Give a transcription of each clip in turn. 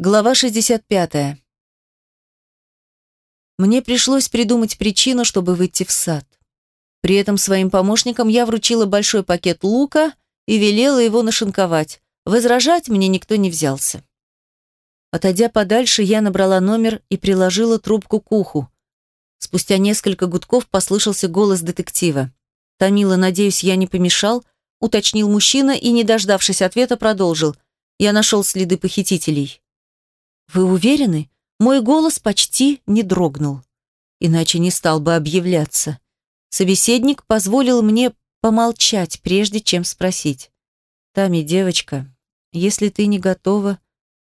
Глава 65. Мне пришлось придумать причину, чтобы выйти в сад. При этом своим помощникам я вручила большой пакет лука и велела его нашинковать. Возражать мне никто не взялся. Отойдя подальше, я набрала номер и приложила трубку к уху. Спустя несколько гудков послышался голос детектива. «Томила, надеюсь, я не помешал?» — уточнил мужчина и, не дождавшись ответа, продолжил. «Я нашел следы похитителей». «Вы уверены?» Мой голос почти не дрогнул. Иначе не стал бы объявляться. Собеседник позволил мне помолчать, прежде чем спросить. «Тами, девочка, если ты не готова...»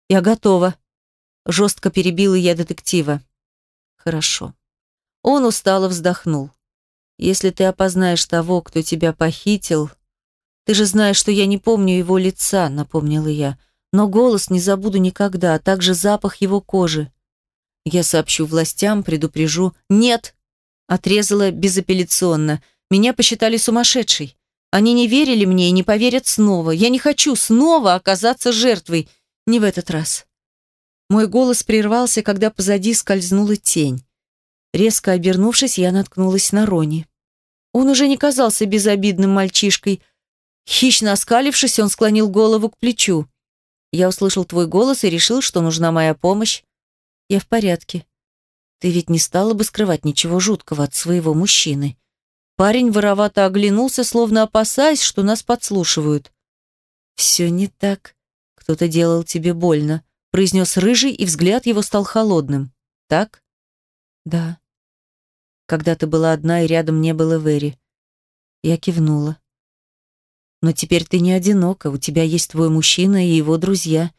«Я готова», — жестко перебила я детектива. «Хорошо». Он устало вздохнул. «Если ты опознаешь того, кто тебя похитил...» «Ты же знаешь, что я не помню его лица», — напомнила я но голос не забуду никогда, а также запах его кожи. Я сообщу властям, предупрежу. Нет, отрезала безапелляционно. Меня посчитали сумасшедшей. Они не верили мне и не поверят снова. Я не хочу снова оказаться жертвой. Не в этот раз. Мой голос прервался, когда позади скользнула тень. Резко обернувшись, я наткнулась на Рони. Он уже не казался безобидным мальчишкой. Хищно оскалившись, он склонил голову к плечу. Я услышал твой голос и решил, что нужна моя помощь. Я в порядке. Ты ведь не стала бы скрывать ничего жуткого от своего мужчины. Парень воровато оглянулся, словно опасаясь, что нас подслушивают. «Все не так. Кто-то делал тебе больно», — произнес рыжий, и взгляд его стал холодным. «Так?» «Да». «Когда ты была одна и рядом не было Вэри». Я кивнула. Но теперь ты не одинока, у тебя есть твой мужчина и его друзья.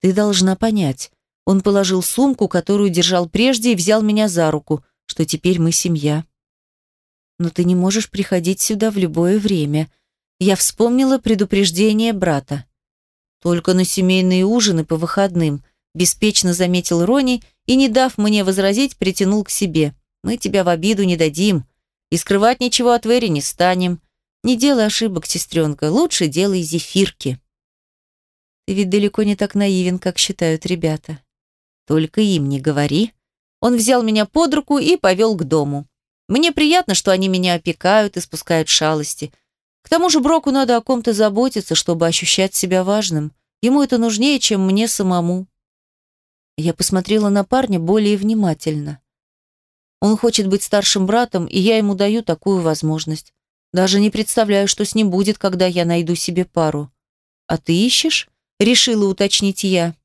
Ты должна понять. Он положил сумку, которую держал прежде, и взял меня за руку, что теперь мы семья. Но ты не можешь приходить сюда в любое время. Я вспомнила предупреждение брата. Только на семейные ужины по выходным, беспечно заметил Рони и, не дав мне возразить, притянул к себе. Мы тебя в обиду не дадим. И скрывать ничего от Вэри не станем. Не делай ошибок, сестренка, лучше делай зефирки. Ты ведь далеко не так наивен, как считают ребята. Только им не говори. Он взял меня под руку и повел к дому. Мне приятно, что они меня опекают и спускают шалости. К тому же Броку надо о ком-то заботиться, чтобы ощущать себя важным. Ему это нужнее, чем мне самому. Я посмотрела на парня более внимательно. Он хочет быть старшим братом, и я ему даю такую возможность. Даже не представляю, что с ним будет, когда я найду себе пару. А ты ищешь? Решила уточнить я.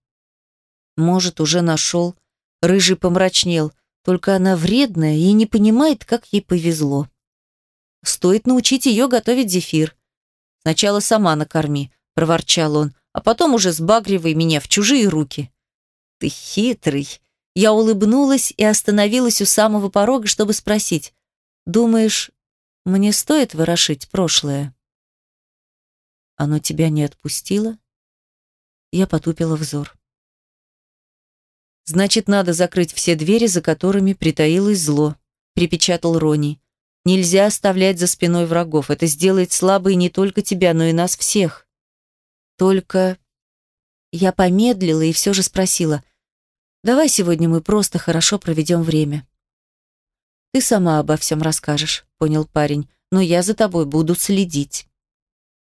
Может, уже нашел. Рыжий помрачнел. Только она вредная и не понимает, как ей повезло. Стоит научить ее готовить зефир. Сначала сама накорми, проворчал он, а потом уже сбагривай меня в чужие руки. Ты хитрый. Я улыбнулась и остановилась у самого порога, чтобы спросить. Думаешь, мне стоит ворошить прошлое? Оно тебя не отпустило? Я потупила взор. Значит, надо закрыть все двери, за которыми притаилось зло, припечатал Рони. Нельзя оставлять за спиной врагов. Это сделает слабой не только тебя, но и нас всех. Только я помедлила и все же спросила: "Давай сегодня мы просто хорошо проведем время". Ты сама обо всем расскажешь, понял парень, но я за тобой буду следить.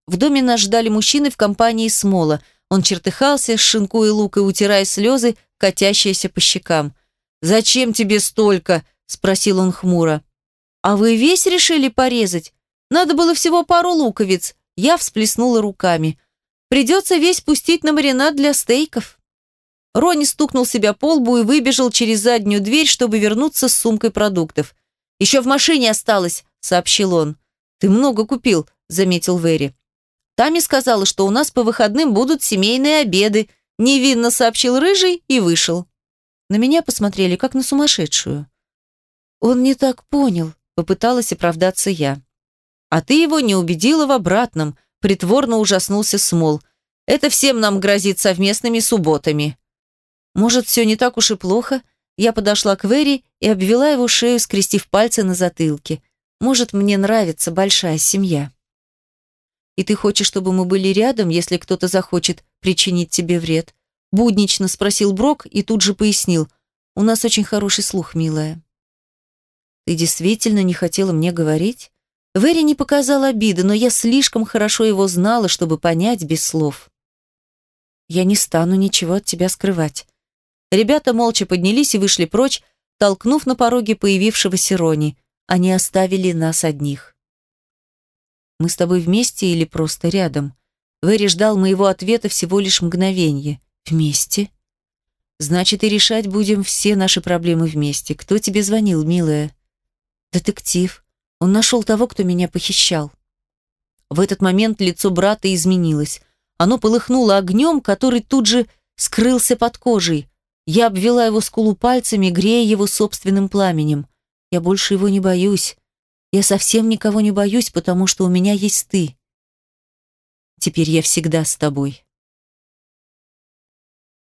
В доме нас ждали мужчины в компании Смола. Он чертыхался, шинкуя лук и утирая слезы, катящиеся по щекам. «Зачем тебе столько?» – спросил он хмуро. «А вы весь решили порезать? Надо было всего пару луковиц». Я всплеснула руками. «Придется весь пустить на маринад для стейков». Рони стукнул себя по лбу и выбежал через заднюю дверь, чтобы вернуться с сумкой продуктов. «Еще в машине осталось», — сообщил он. «Ты много купил», — заметил Вэри. «Тами сказала, что у нас по выходным будут семейные обеды», — невинно сообщил Рыжий и вышел. На меня посмотрели, как на сумасшедшую. «Он не так понял», — попыталась оправдаться я. «А ты его не убедила в обратном», — притворно ужаснулся Смол. «Это всем нам грозит совместными субботами». Может, все не так уж и плохо? Я подошла к Вэри и обвела его шею, скрестив пальцы на затылке. Может, мне нравится большая семья. И ты хочешь, чтобы мы были рядом, если кто-то захочет причинить тебе вред? Буднично спросил Брок и тут же пояснил. У нас очень хороший слух, милая. Ты действительно не хотела мне говорить? Вэри не показал обиды, но я слишком хорошо его знала, чтобы понять без слов. Я не стану ничего от тебя скрывать. Ребята молча поднялись и вышли прочь, толкнув на пороге появившегося Рони. Они оставили нас одних. Мы с тобой вместе или просто рядом? Вэри ждал моего ответа всего лишь мгновенье. Вместе? Значит, и решать будем все наши проблемы вместе. Кто тебе звонил, милая? Детектив. Он нашел того, кто меня похищал. В этот момент лицо брата изменилось. Оно полыхнуло огнем, который тут же скрылся под кожей. Я обвела его скулу пальцами, грея его собственным пламенем. Я больше его не боюсь. Я совсем никого не боюсь, потому что у меня есть ты. Теперь я всегда с тобой.